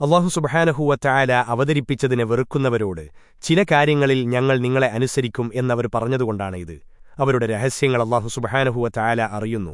അള്ളാഹു സുബഹാനഹൂവ ചായാല അവതരിപ്പിച്ചതിനെ വെറുക്കുന്നവരോട് ചില കാര്യങ്ങളിൽ ഞങ്ങൾ നിങ്ങളെ അനുസരിക്കും എന്നവർ പറഞ്ഞതുകൊണ്ടാണ് ഇത്. അവരുടെ രഹസ്യങ്ങൾ അള്ളാഹു സുബഹാനഹുവ അറിയുന്നു.